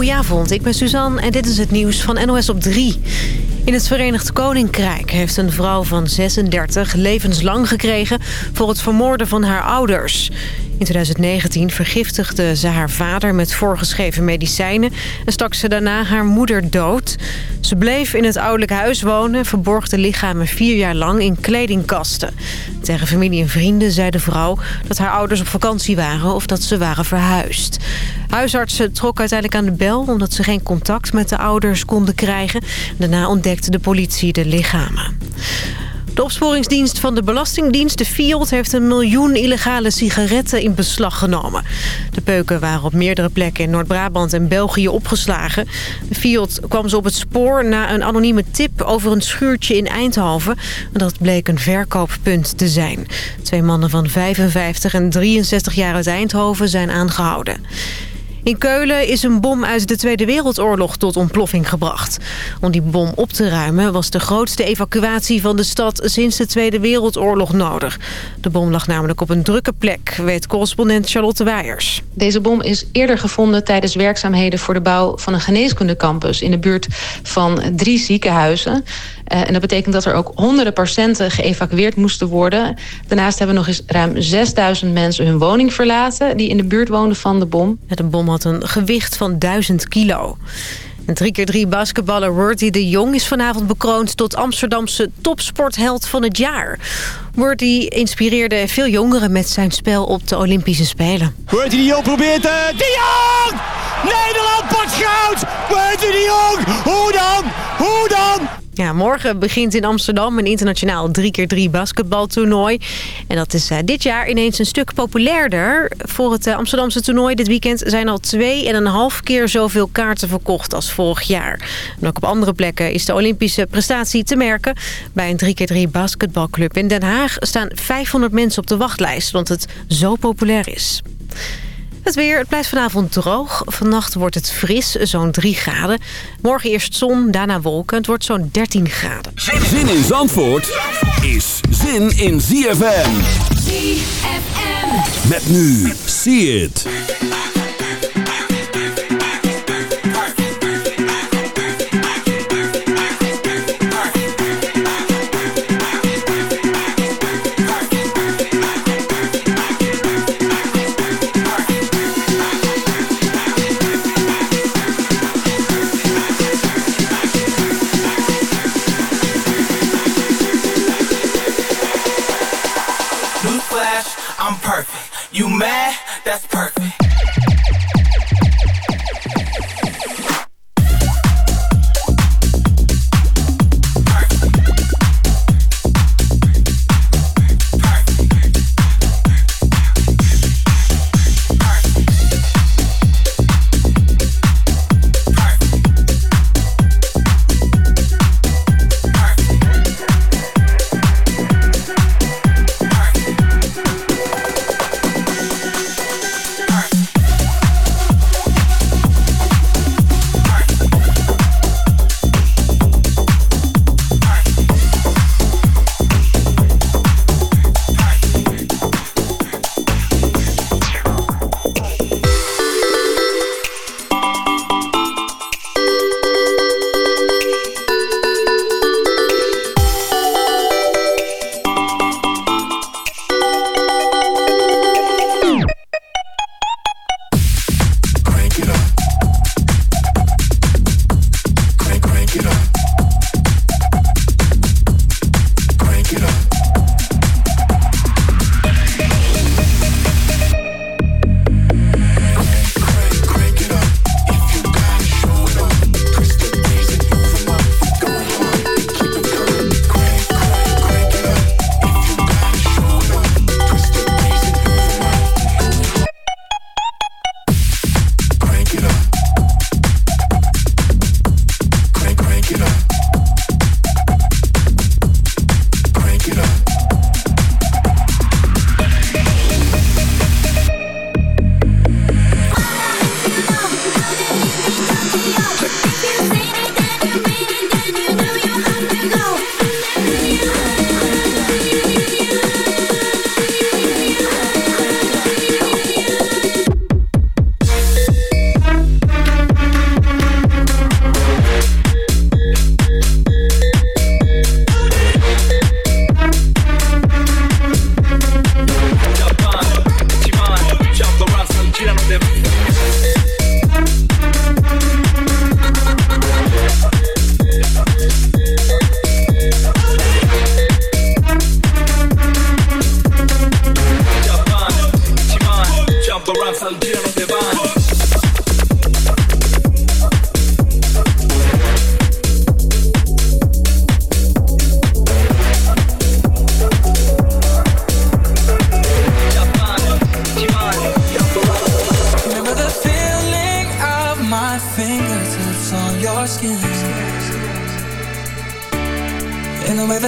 Goedenavond, ik ben Suzanne en dit is het nieuws van NOS op 3. In het Verenigd Koninkrijk heeft een vrouw van 36 levenslang gekregen... voor het vermoorden van haar ouders. In 2019 vergiftigde ze haar vader met voorgeschreven medicijnen... en stak ze daarna haar moeder dood. Ze bleef in het ouderlijk huis wonen... verborg de lichamen vier jaar lang in kledingkasten. Tegen familie en vrienden zei de vrouw dat haar ouders op vakantie waren... of dat ze waren verhuisd. Huisartsen trokken uiteindelijk aan de bel... omdat ze geen contact met de ouders konden krijgen. Daarna ontdekte de politie de lichamen. De opsporingsdienst van de Belastingdienst, de FIOD... heeft een miljoen illegale sigaretten in beslag genomen. De peuken waren op meerdere plekken in Noord-Brabant en België opgeslagen. De FIOD kwam ze op het spoor na een anonieme tip over een schuurtje in Eindhoven. Dat bleek een verkooppunt te zijn. Twee mannen van 55 en 63 jaar uit Eindhoven zijn aangehouden. In Keulen is een bom uit de Tweede Wereldoorlog tot ontploffing gebracht. Om die bom op te ruimen was de grootste evacuatie van de stad sinds de Tweede Wereldoorlog nodig. De bom lag namelijk op een drukke plek, weet correspondent Charlotte Weijers. Deze bom is eerder gevonden tijdens werkzaamheden voor de bouw van een geneeskundecampus in de buurt van drie ziekenhuizen. Uh, en dat betekent dat er ook honderden patiënten geëvacueerd moesten worden. Daarnaast hebben nog eens ruim 6000 mensen hun woning verlaten... die in de buurt woonden van de bom. De bom had een gewicht van 1000 kilo. Een 3x3 basketballer Worthy de Jong is vanavond bekroond tot Amsterdamse topsportheld van het jaar. Worthy inspireerde veel jongeren met zijn spel op de Olympische Spelen. Worthy de Jong probeert... Uh, de Jong! Nederland pakt goud! Worthy de Jong! Hoe dan? Hoe dan? Ja, morgen begint in Amsterdam een internationaal 3x3 basketbaltoernooi. En dat is uh, dit jaar ineens een stuk populairder. Voor het uh, Amsterdamse toernooi dit weekend zijn al twee en een half keer zoveel kaarten verkocht als vorig jaar. En ook op andere plekken is de Olympische prestatie te merken. Bij een 3x3 basketbalclub in Den Haag staan 500 mensen op de wachtlijst, want het zo populair is. Het weer, het blijft vanavond droog. Vannacht wordt het fris, zo'n 3 graden. Morgen eerst zon, daarna wolken. Het wordt zo'n 13 graden. Zin in Zandvoort is zin in ZFM. ZFM. Met nu, see it. You mad? That's perfect.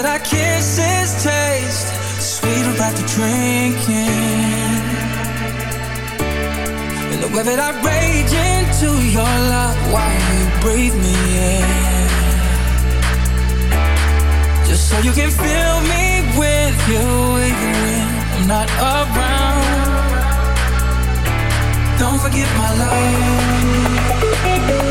That our kisses taste sweeter after drinking. And the way that I rage into your love while you breathe me in. Just so you can fill me with you even when I'm not around. Don't forget my love.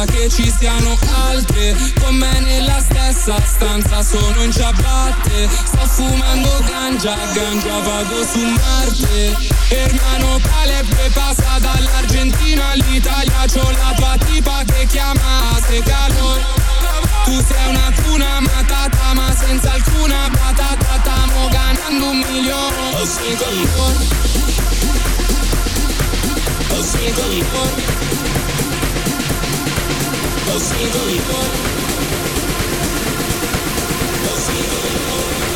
Pensa che ci siano altre. Con me nella stessa stanza sono in ciabatte. Sto fumando ganja, ganja vado su Marte. Hermano Caleb passa dall'Argentina all'Italia C'ho la tua tipa che chiama se calor tu sei una cuna matata ma senza alcuna patata Stamo ganando un milione. Oh one Oh single one No idólicos. Los idólicos.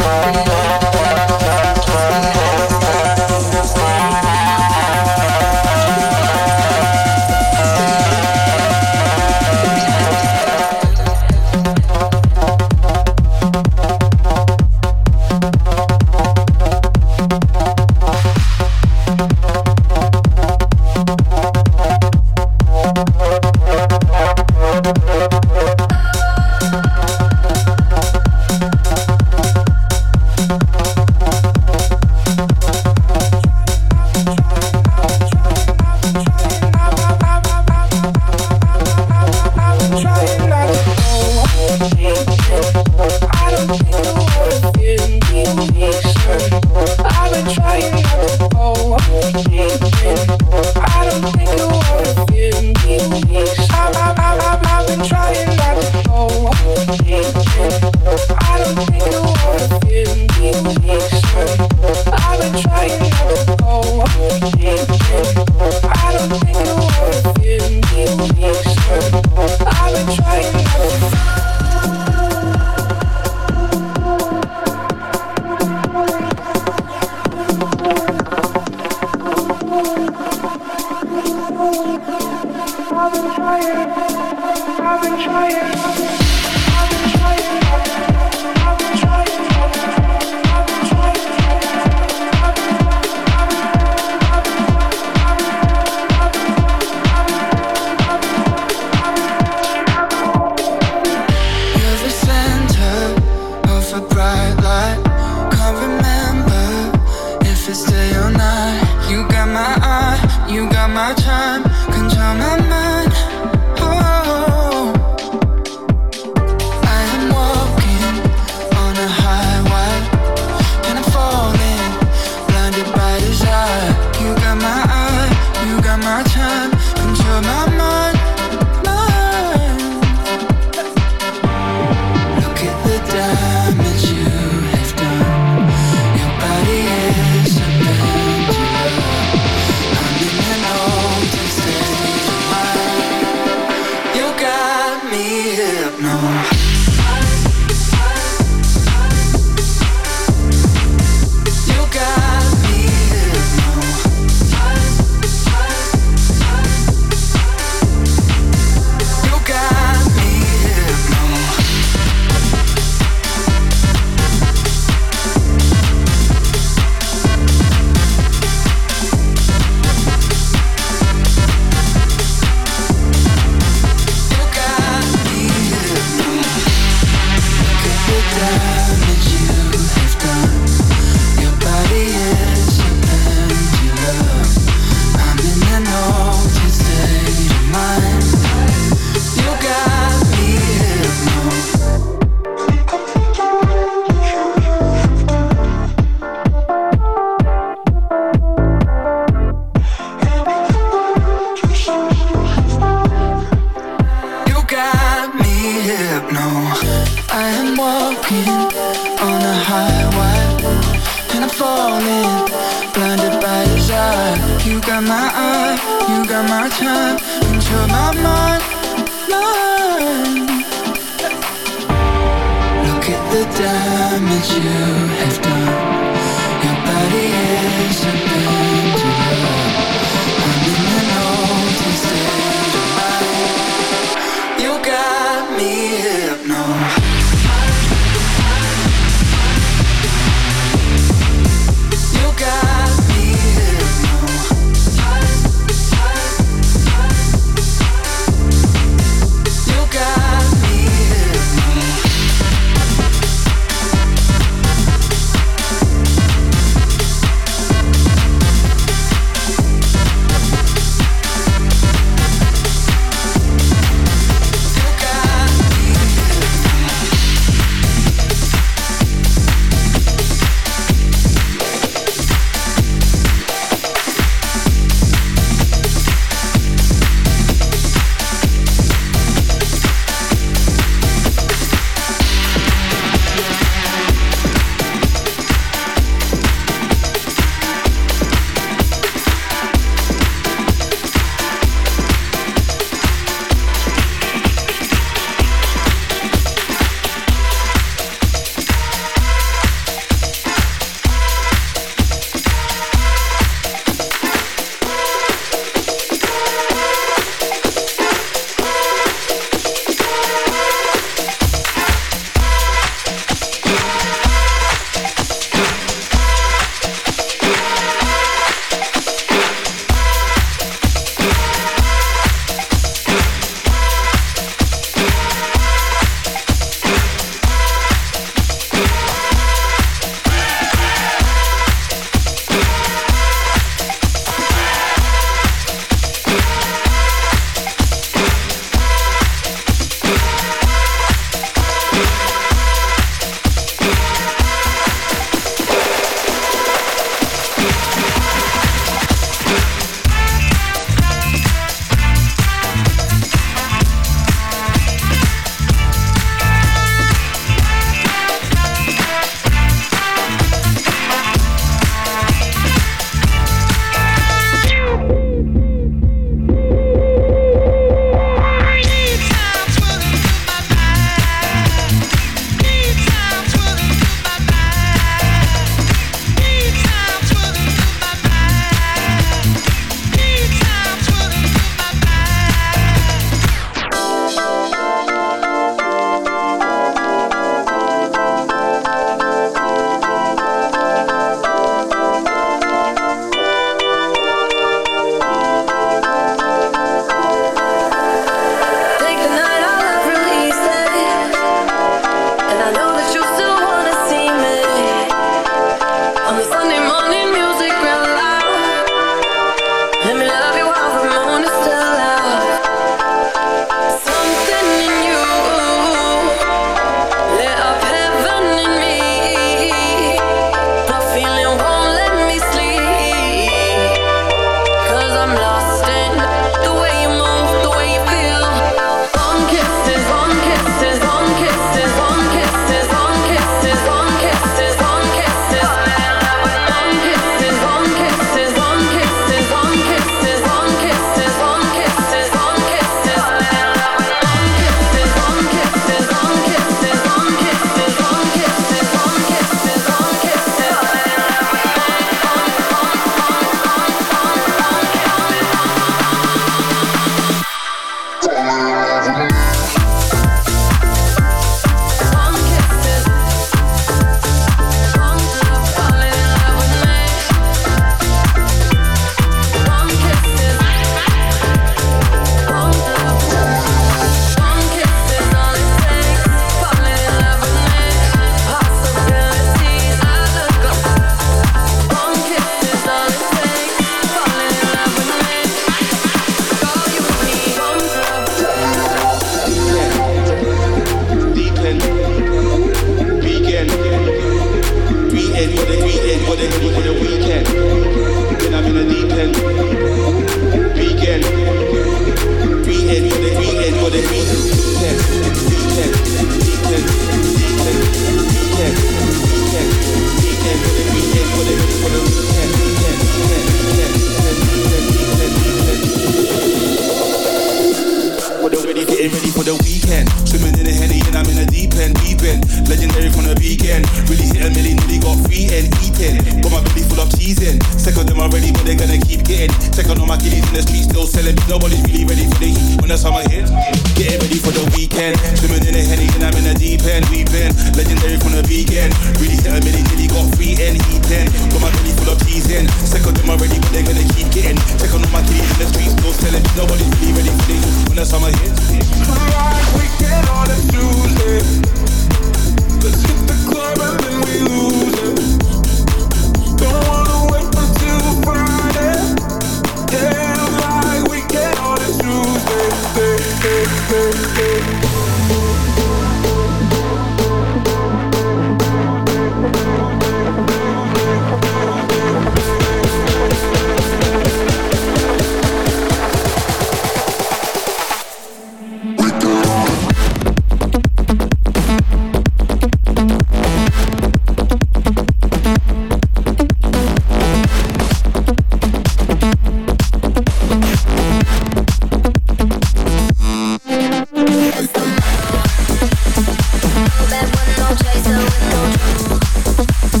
go to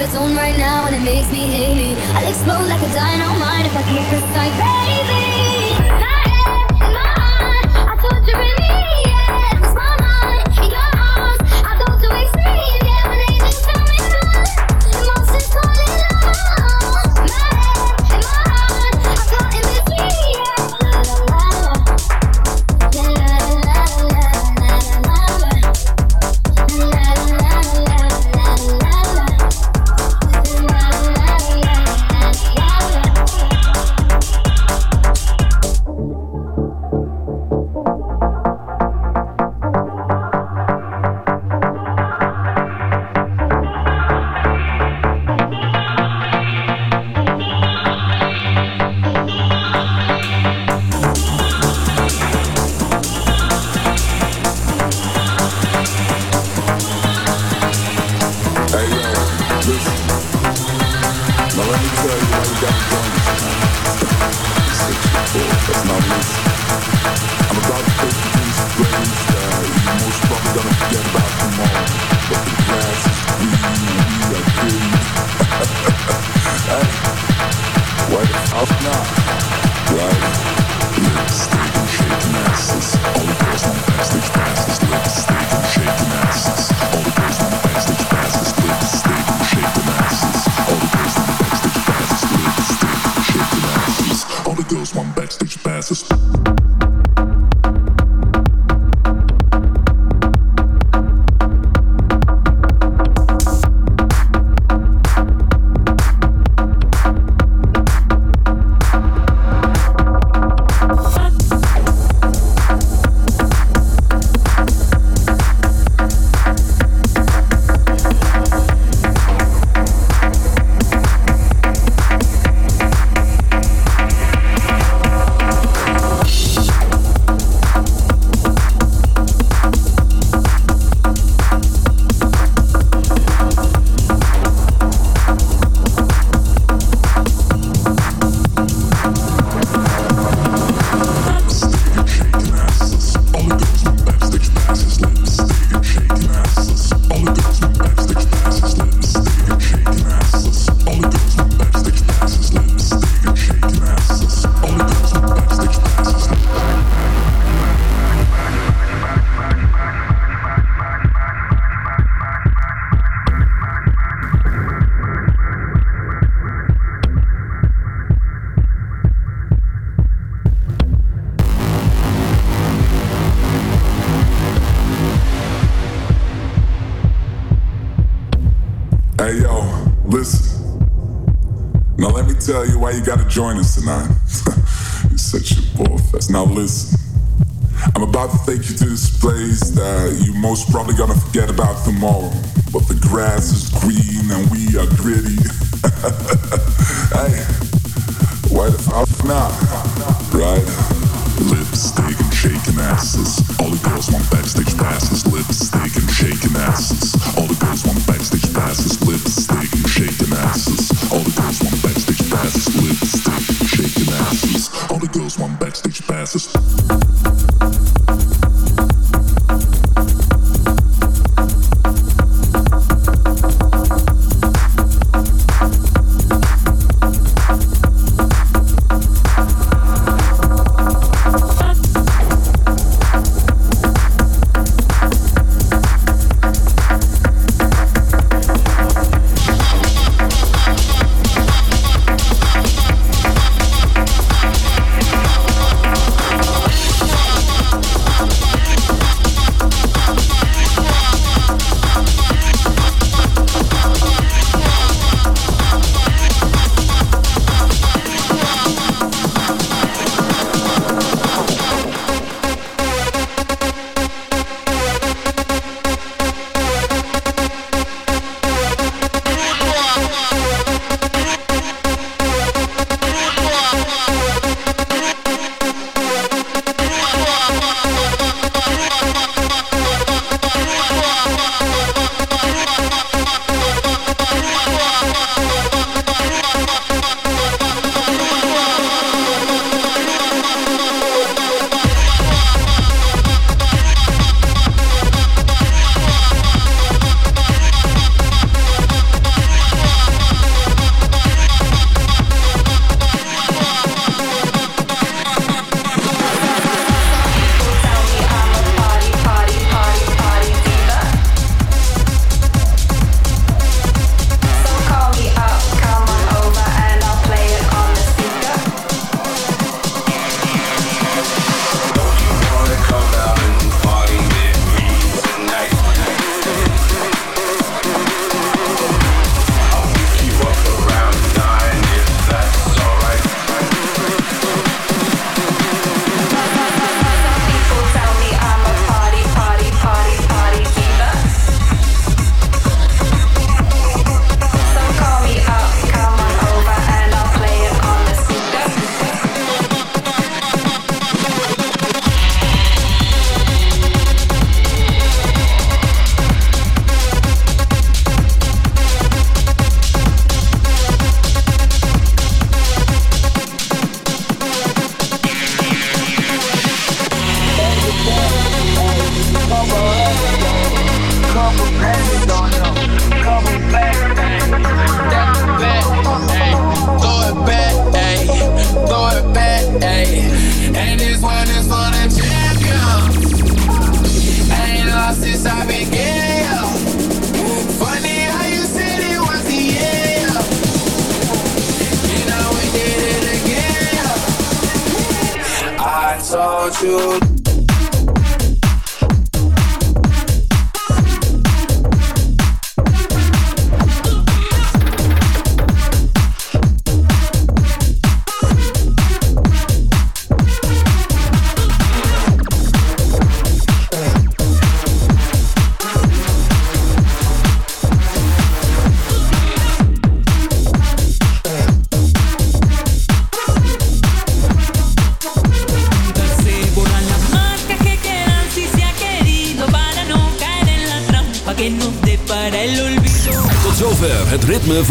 of its own right now and it makes me hate me. I'll explode like a dynamite if I can't recite, baby. probably gonna forget about tomorrow, but the grass is